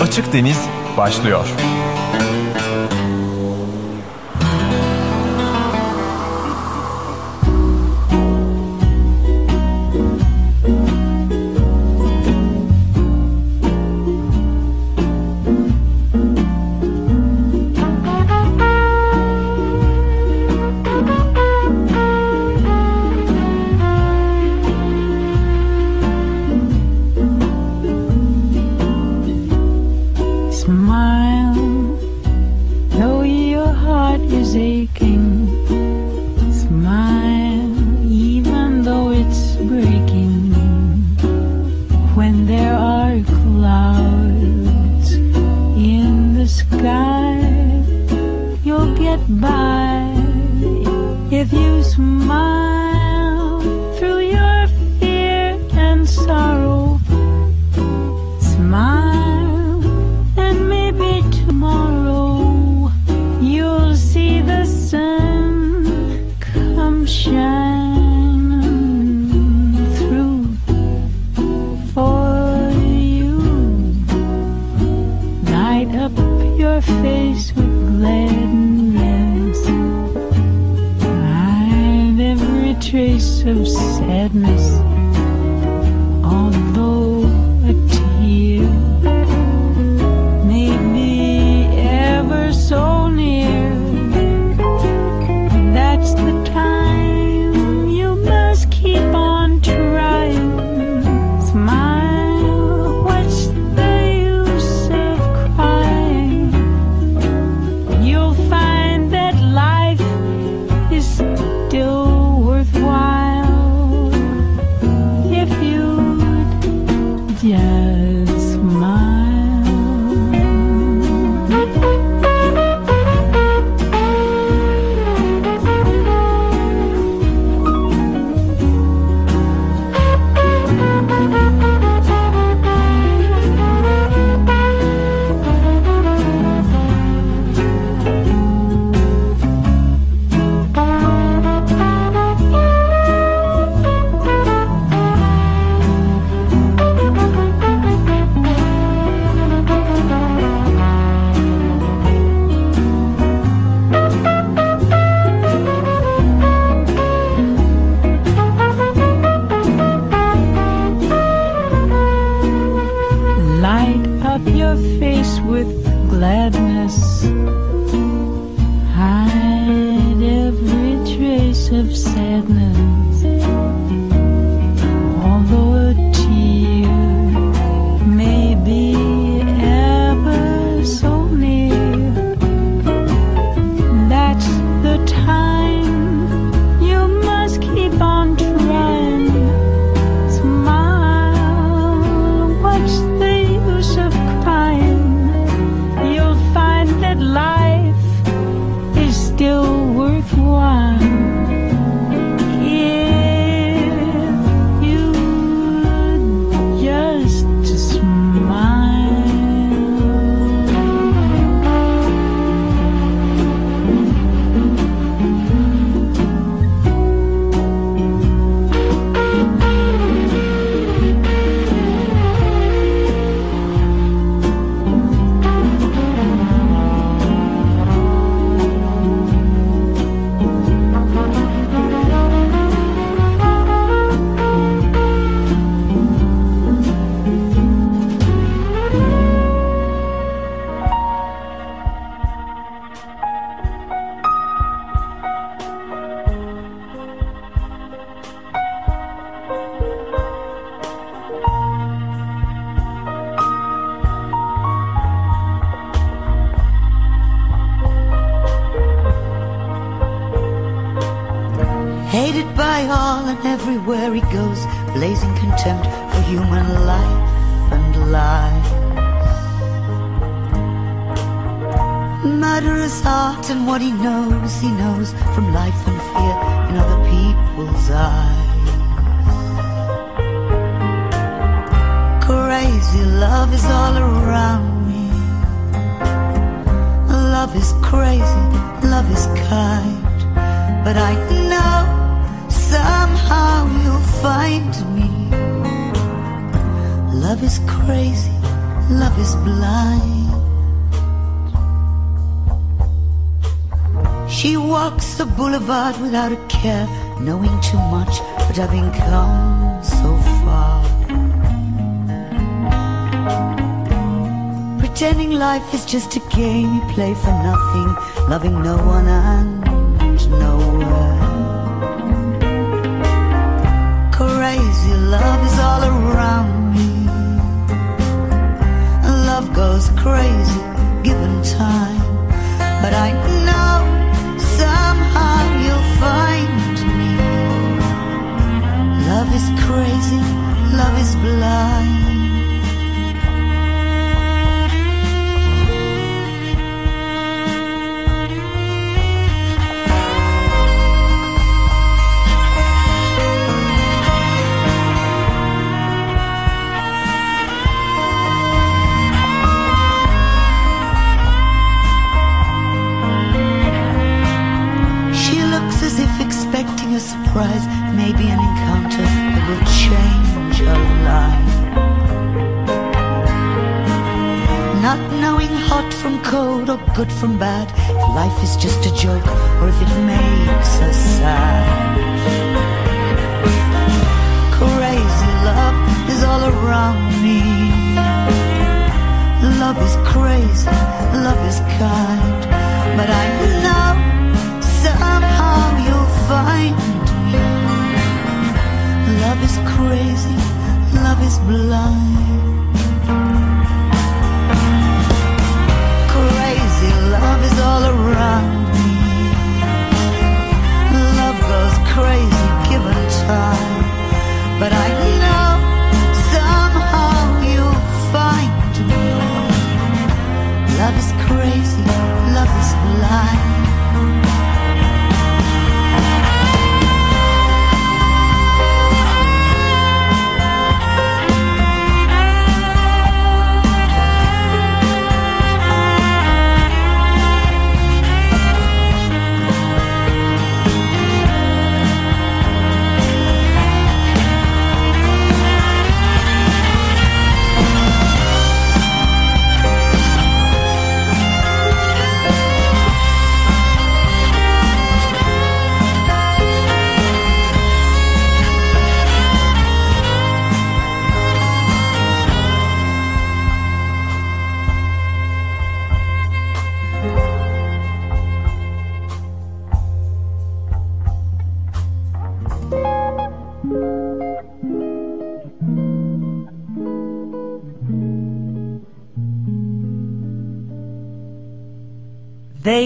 Açık Deniz başlıyor. Just a game you play for nothing, loving no one and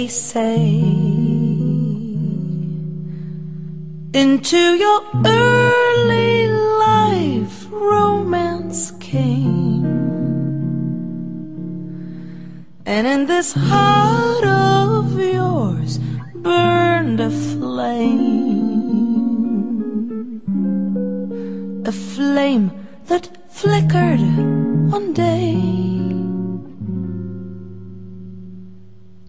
They say into your early life romance came, and in this heart of yours burned a flame, a flame that flickered one day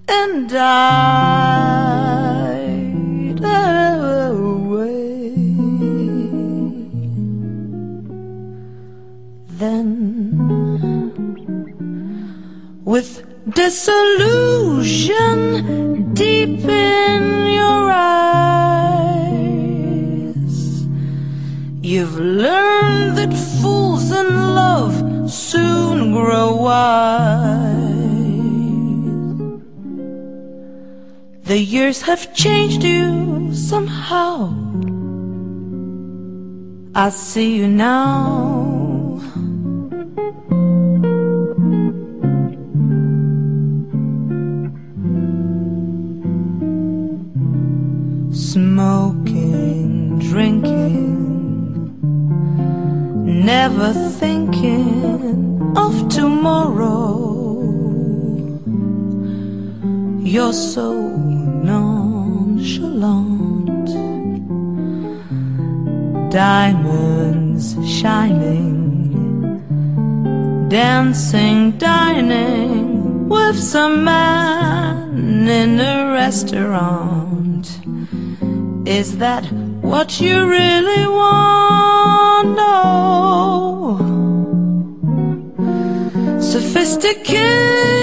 and died away. Then, with disillusion deep in your eyes, you've learned that fools in love soon grow wise. The years have changed you somehow. I see you now. Smoking, drinking, never thinking of tomorrow. You're so diamonds shining, dancing, dining with some man in a restaurant. Is that what you really want? No. Sophisticated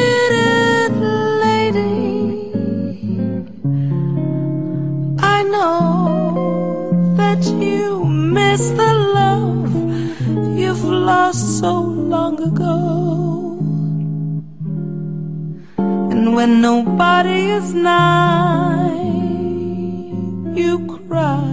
this the love you've lost so long ago? And when nobody is nigh, you cry.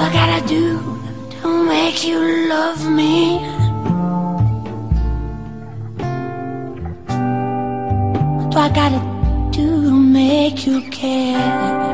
I gotta do to make you love me? What do I gotta do to make you care?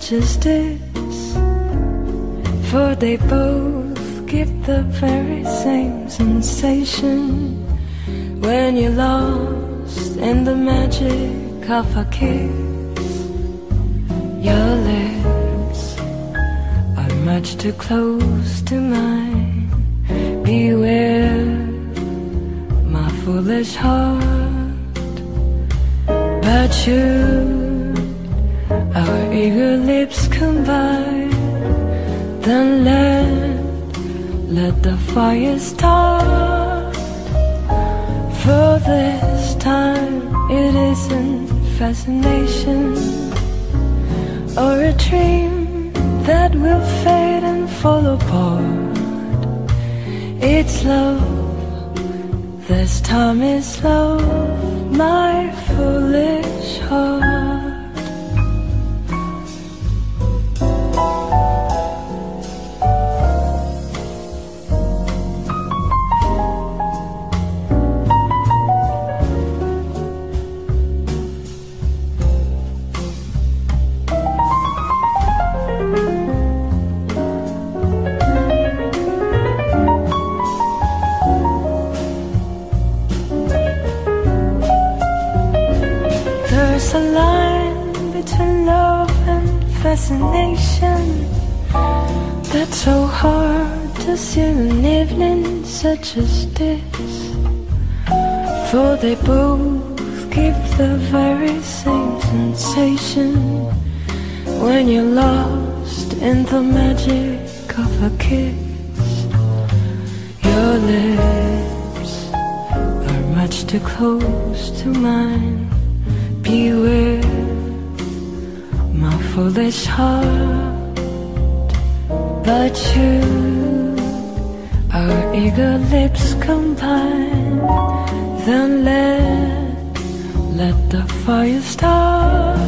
Such as this. For they both give the very same sensation when you're lost in the magic of a kiss. Your lips are much too close to mine. Beware, my foolish heart. But should our eager lips combine, then let let the fire start. For this time it isn't fascination or a dream that will fade and fall apart. It's love. This time is love, my foolish heart. Such as this For they both give the very same sensation When you're lost in the magic of a kiss Your lips are much too close to mine Beware, my foolish heart. But you, our eager lips combine. Then let, let the fire start.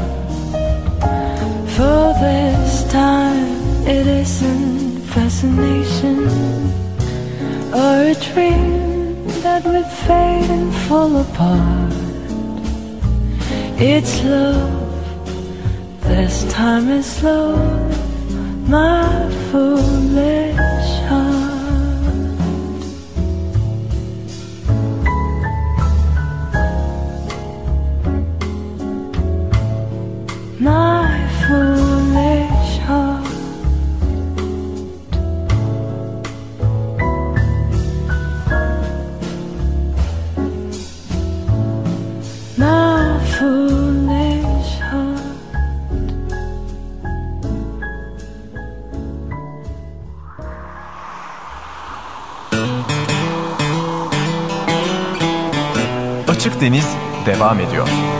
For this time. It isn't fascination or a dream that would fade and fall apart. It's love, this time is love, my foolish Deniz devam ediyor.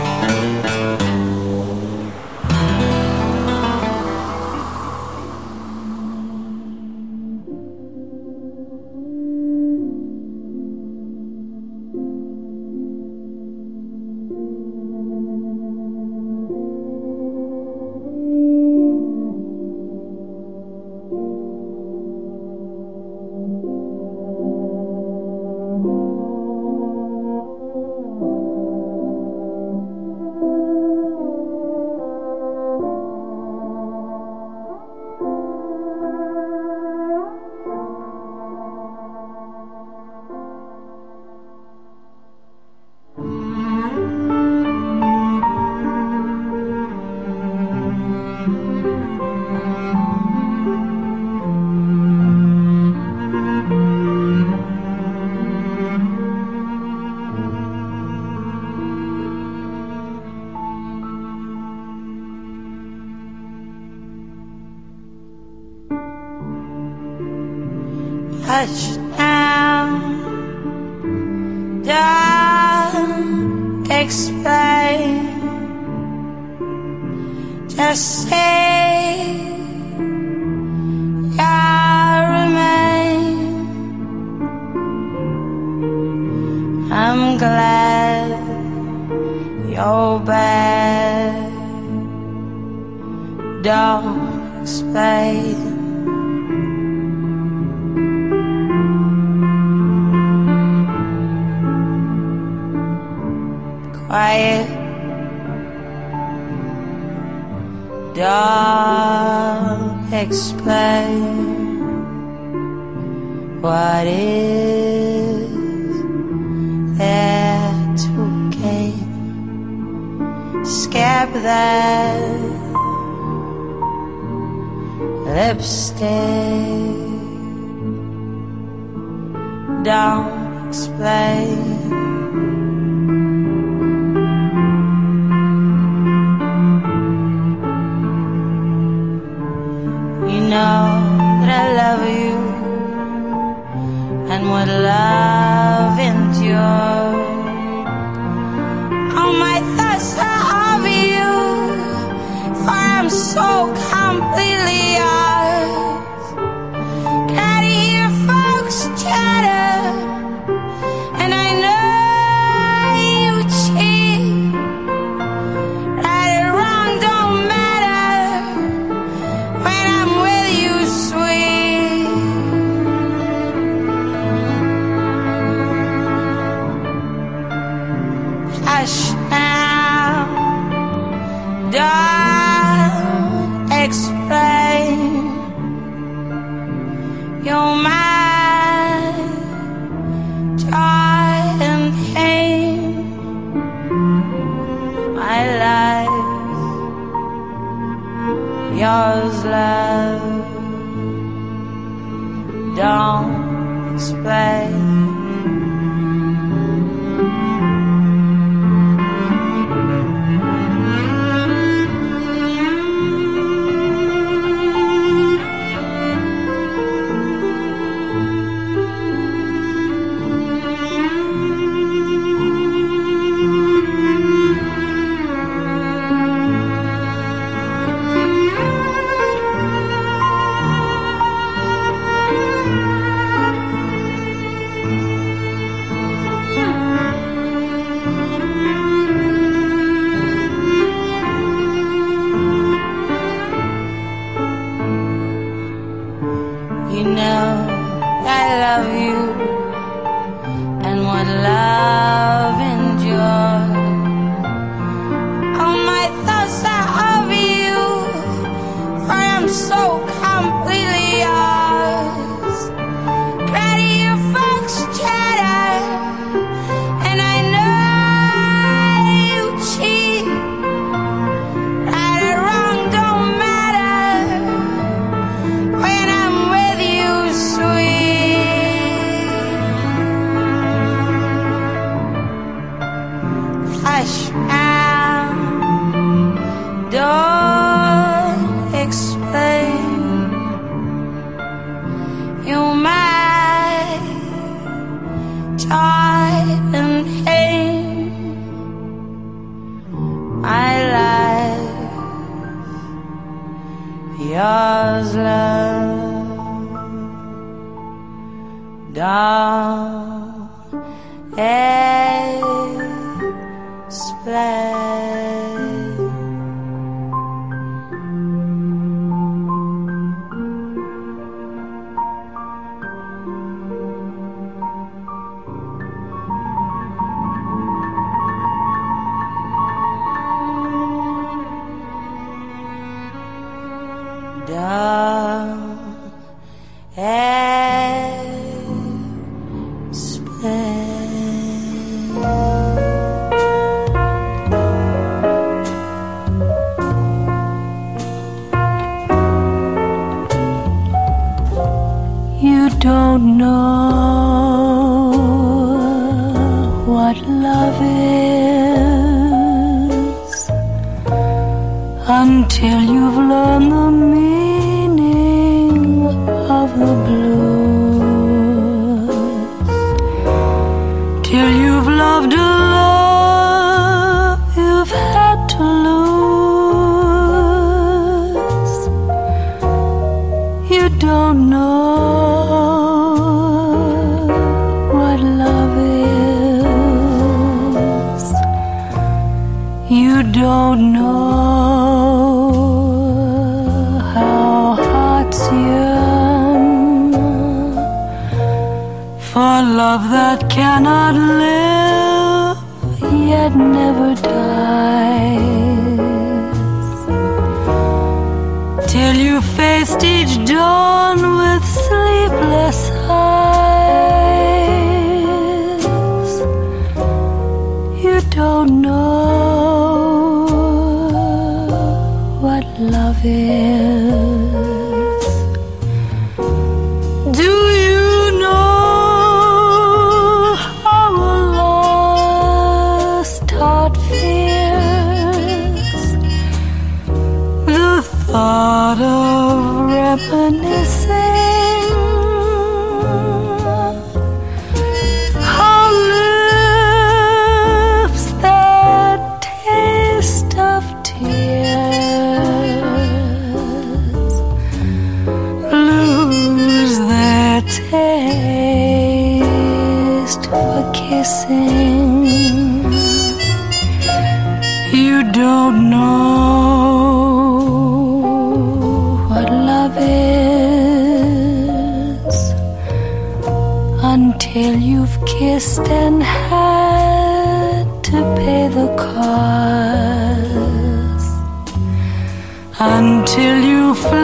So completely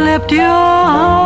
you flipped your heart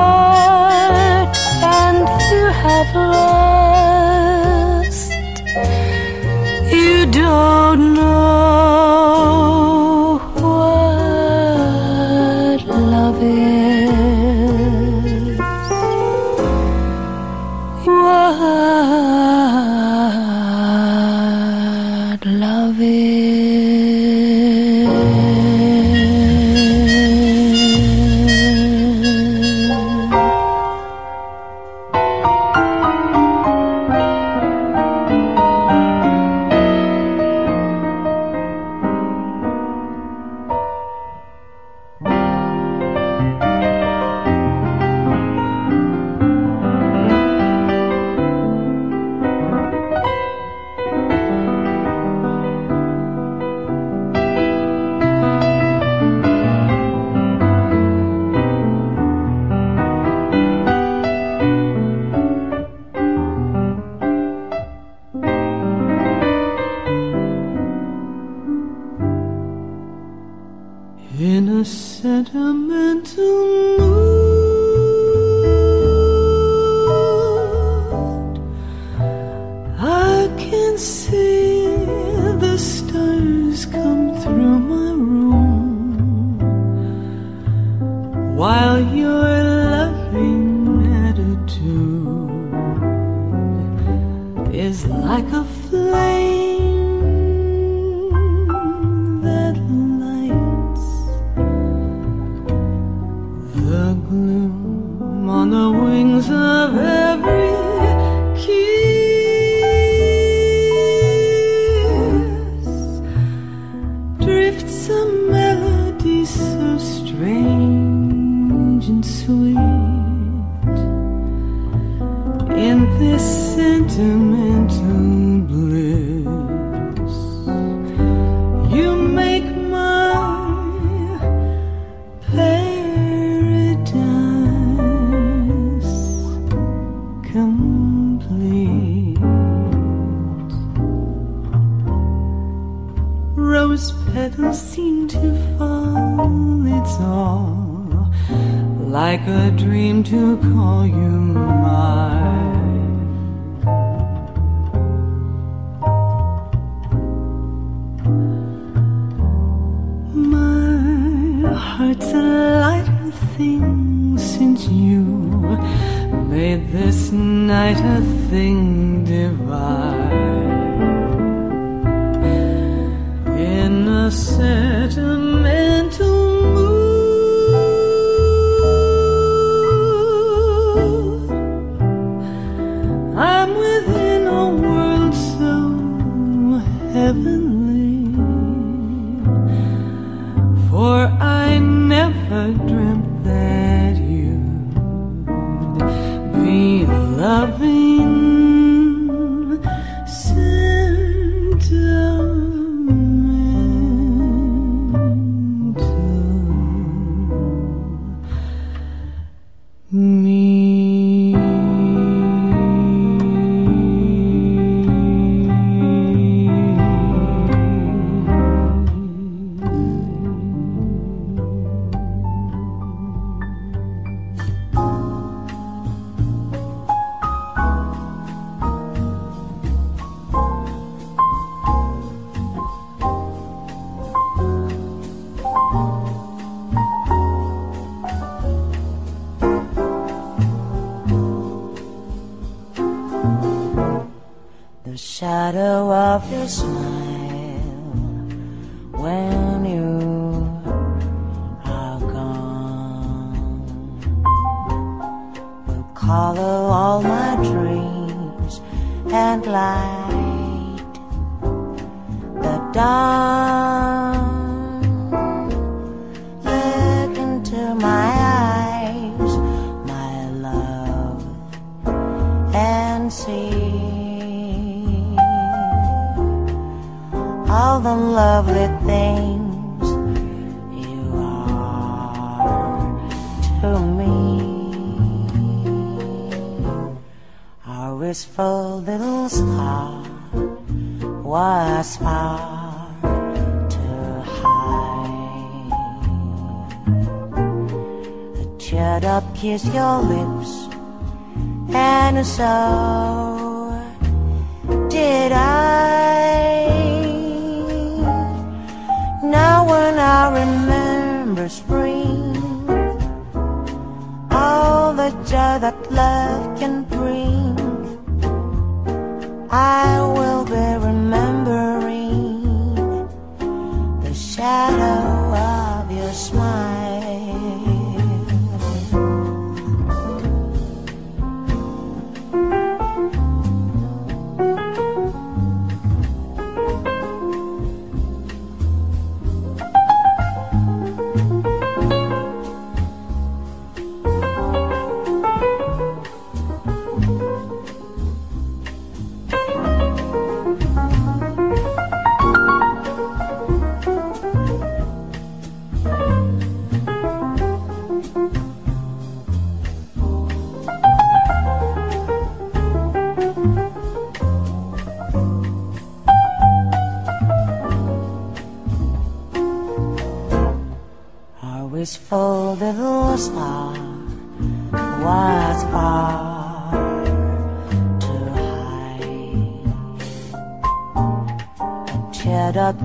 shadow of your smile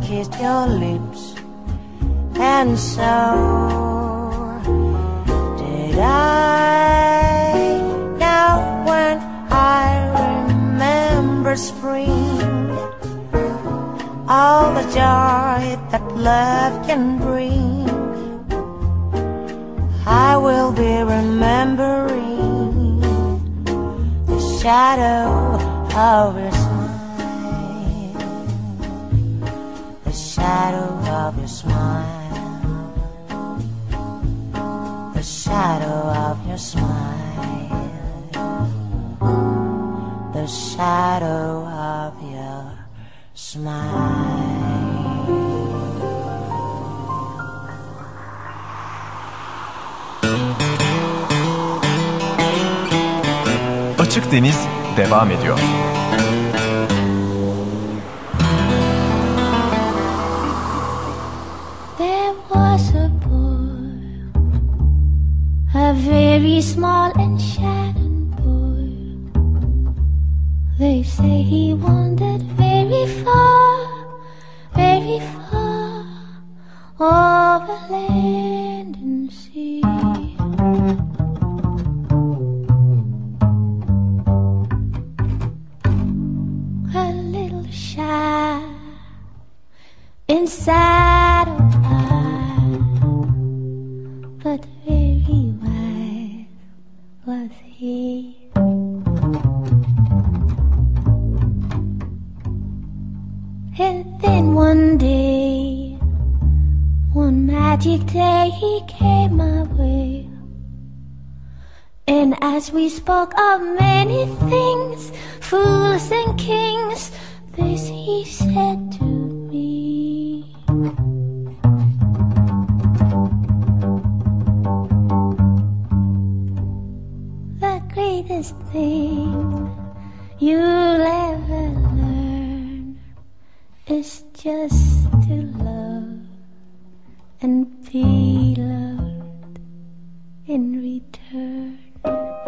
kissed your lips, and so a boy, a very small and shattered boy. They say he wandered very far, very far over land magic day, he came my way. And as we spoke of many things, fools and kings, this he said to me. The greatest thing you'll ever learn is just to love and be loved in return.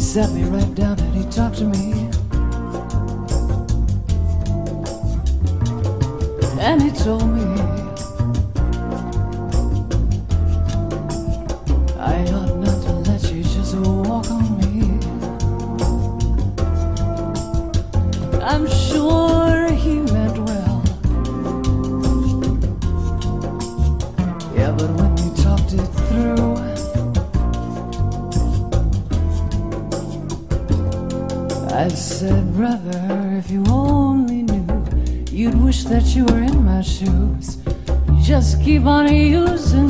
he sat me right down and he talked to me. and he told me I ought not to let you just walk on me. I'm sure that you were in my shoes. You Just keep on using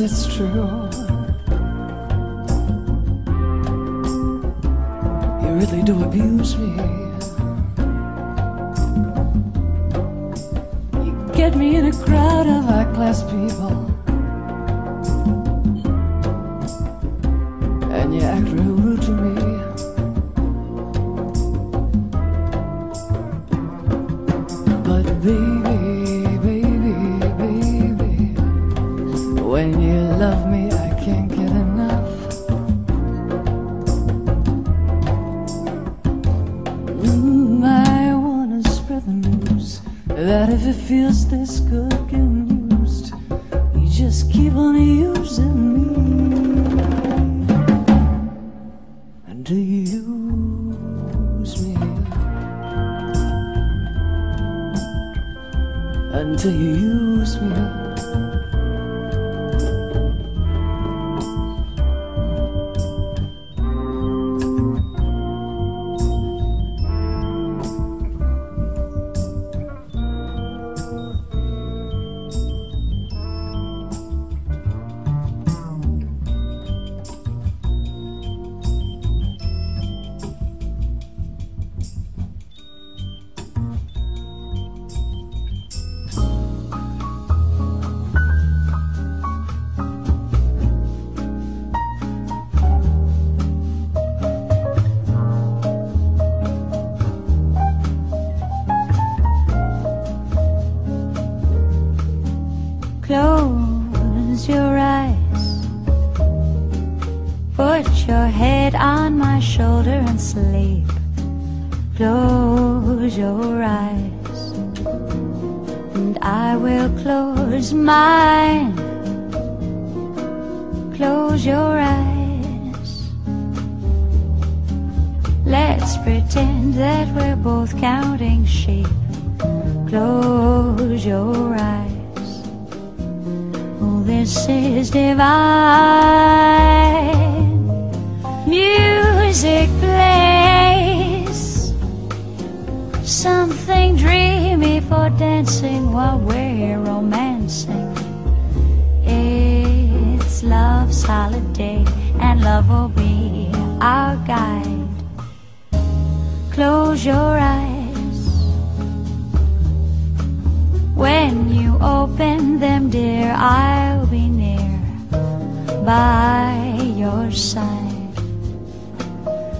yes, it's true. You really do abuse me. You get me in a crowd of high class people. Close your eyes. Put your head on my shoulder and sleep. Close your eyes. And I will close mine. Close your eyes. Let's pretend that we're both counting sheep. Close your eyes. This is divine. Music plays something dreamy for dancing while we're romancing. It's love's holiday, and love will be our guide. Close your eyes. When you open them, dear, I'll be near by your side.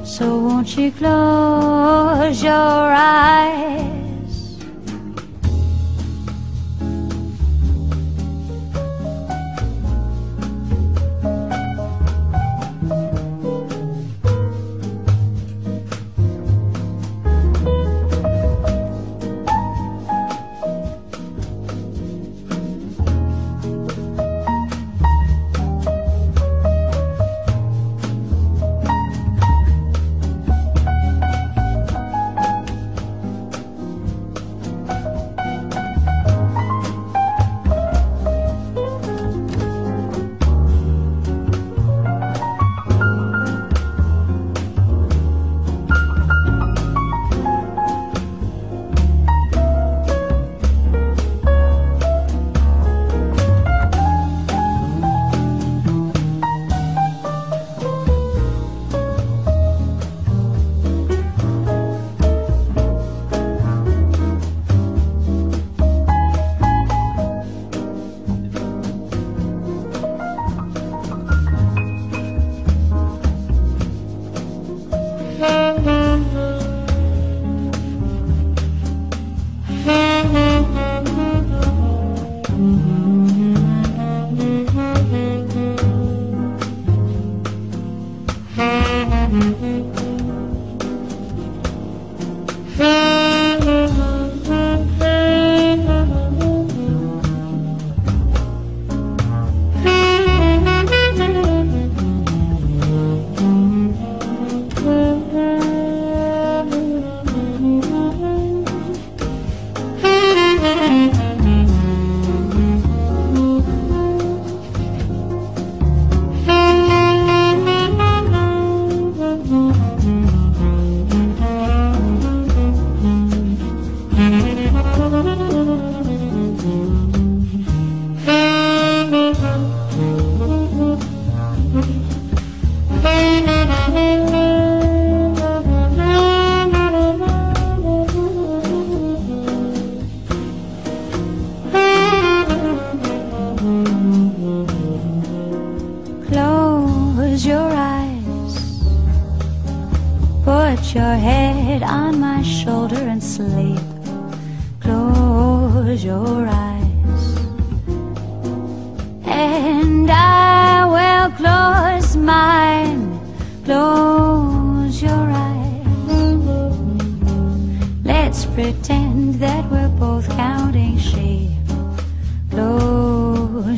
So won't you close your eyes?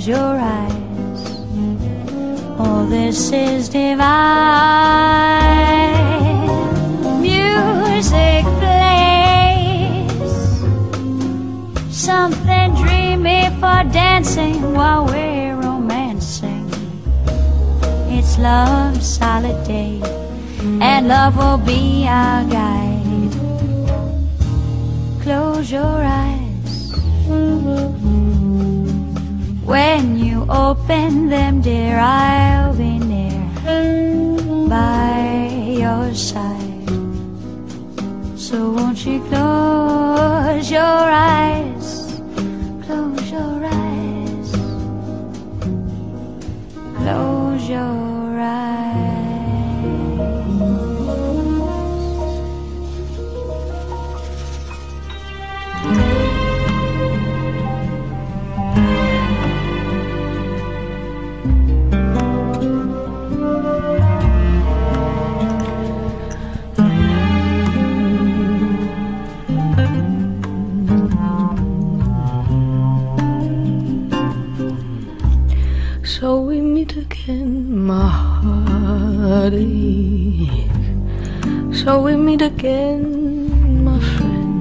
Close your eyes. Oh, this is divine. Music plays something dreamy for dancing while we're romancing. It's love's solid day, and love will be our guide. Close your eyes. When you open them, dear, I'll be near by your side. So won't you close your eyes? Close your eyes. Close your eyes. Again, my heartache. So we meet again, my friend.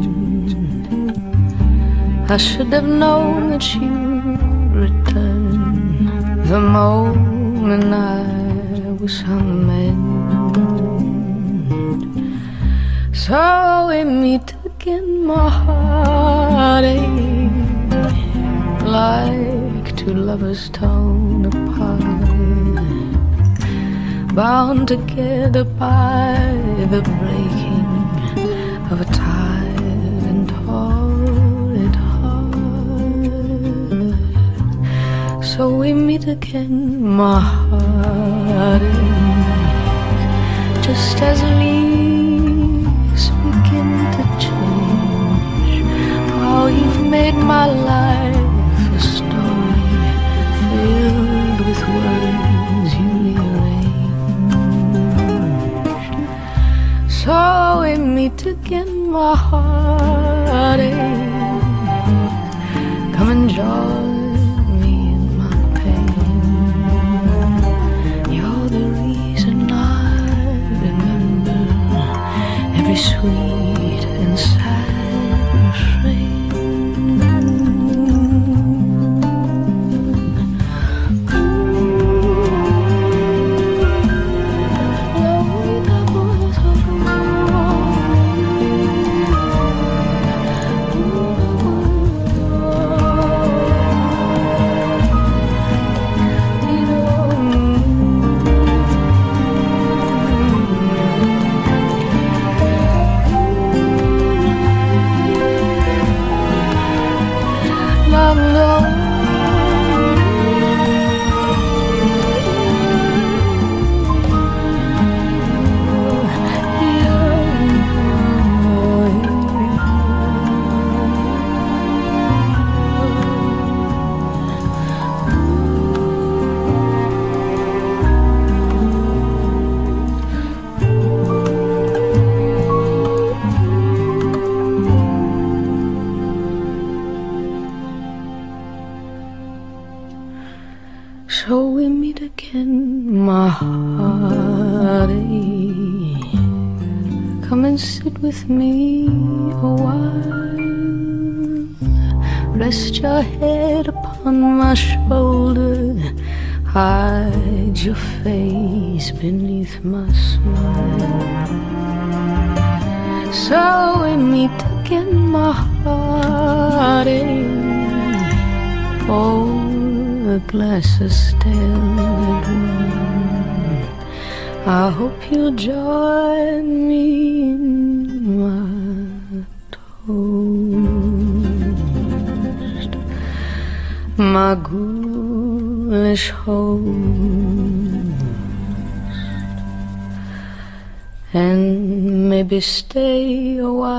I should have known that you'd return the moment I was mend. So we meet again, my heartache like two lovers torn bound together by the breaking of a tired and torrid heart. So we meet again, my heartache, just as leaves begin to change. Oh, you've made my life a story filled with words So we meet again, my heart heartache. Come and join me in my pain. You're the reason I remember every sweet me a while. Rest your head upon my shoulder. Hide your face beneath my smile. So we meet again, my heartache. Oh, the glass still at one. I hope you'll join me my ghoulish host, and maybe stay a while.